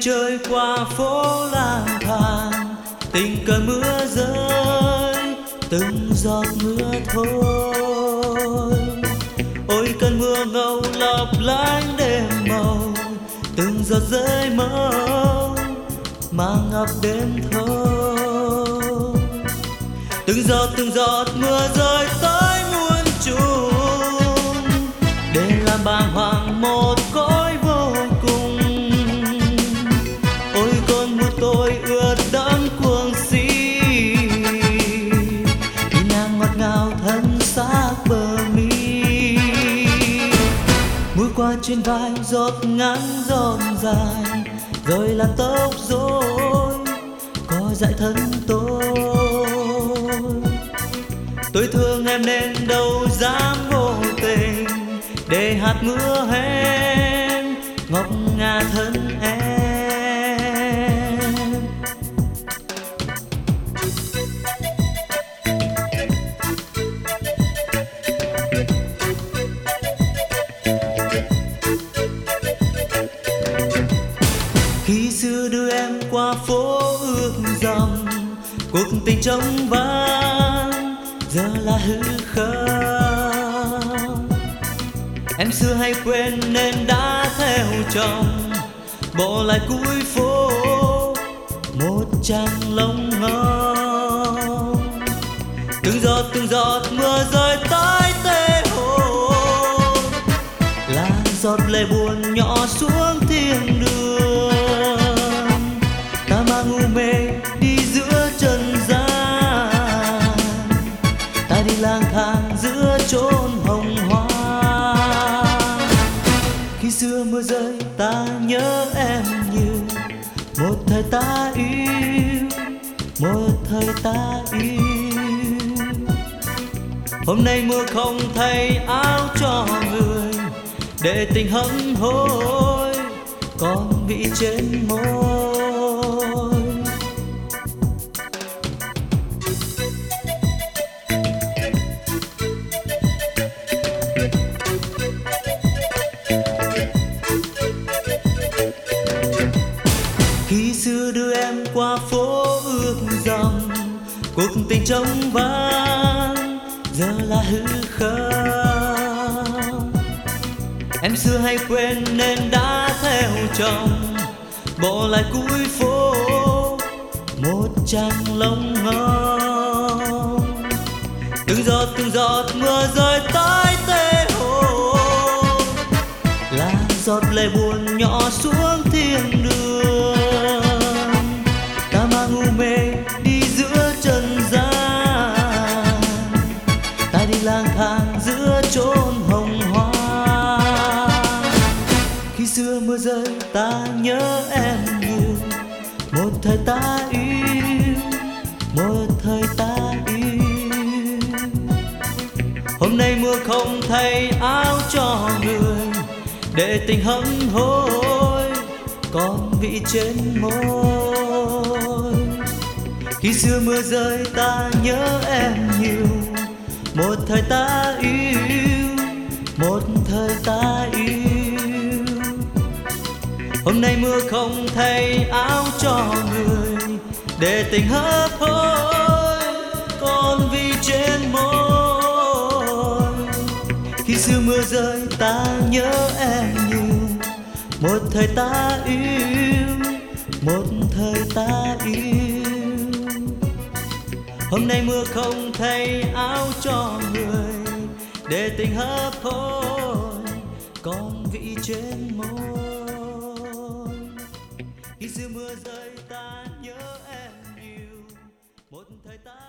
chơi qua phố lang thang tình cờ mưa rơi, từng giọt mưa thôi ôi cơn mưa ngâu lấp lánh đêm màu, từng giọt rơi mơ mang ngập đêm thâu. Từng giọt từng giọt mưa rơi qua trên vai giọt ngắn giòn dài, rồi là tóc rối, có dại thân tôi. Tôi thương em nên đâu dám vô tình, để hạt mưa hen ngọc ngà thân em. Khi xưa đưa em qua phố ước dòng cuộc tình trong vắng giờ là hư không. Em xưa hay quên nên đã theo chồng, bỏ lại cuối phố, một trang lông ngóng từng giọt từng giọt mưa rơi tới tê hồn là giọt lệ buồn nhỏ xuống xưa mưa rơi, ta nhớ em nhiều. Một thời ta yêu, một thời ta yêu. Hôm nay mưa không thay áo cho người, để tình hững hối còn vị trên môi. Qua phố ước dòng, cuộc tình trống vắng giờ là hư không. Em xưa hay quên nên đã theo chồng, bỏ lại cuối phố, một trang lông ngóng từng giọt từng giọt mưa rơi tới tê hồ là giọt lệ buồn nhỏ xuống thiên đường. Lang thang giữa chốn hồng hoa. Khi xưa mưa rơi, ta nhớ em nhiều một thời ta yêu, một thời ta yêu. Hôm nay mưa không thay áo cho người, để tình hững hối còn vị trên môi. Khi xưa mưa rơi, ta nhớ em nhiều một thời ta yêu, một thời ta yêu. Hôm nay mưa không thay áo cho người, để tình hấp hối còn vi trên môi. Khi xưa mưa rơi, ta nhớ em nhiều. Một thời ta yêu, một thời ta yêu hôm nay mưa không thay áo cho người, để tình hấp hối còn vị trên môi. Khi xưa mưa rơi ta nhớ em nhiều một thời ta